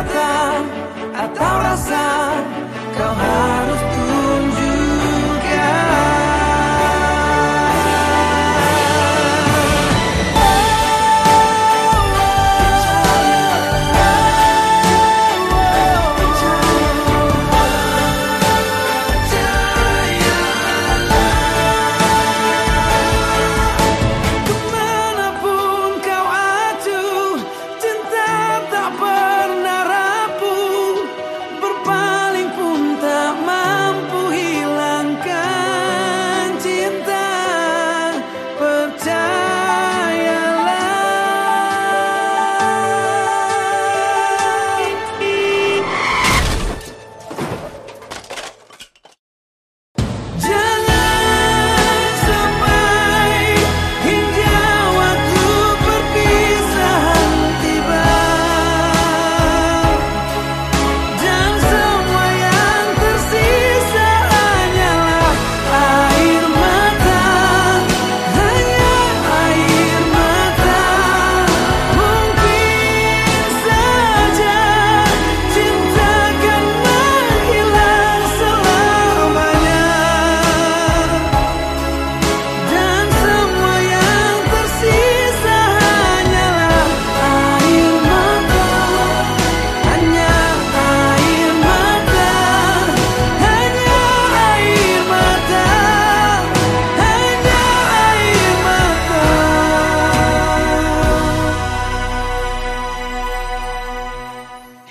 hanya kata atau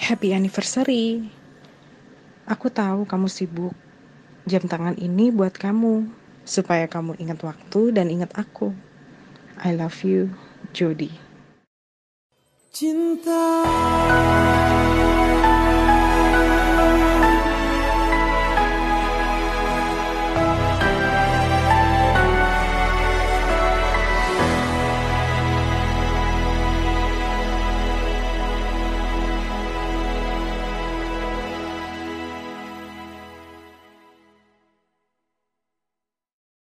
Happy anniversary. Aku tahu kamu sibuk. Jam tangan ini buat kamu, supaya kamu ingat waktu dan ingat aku. I love you, Jody. Cinta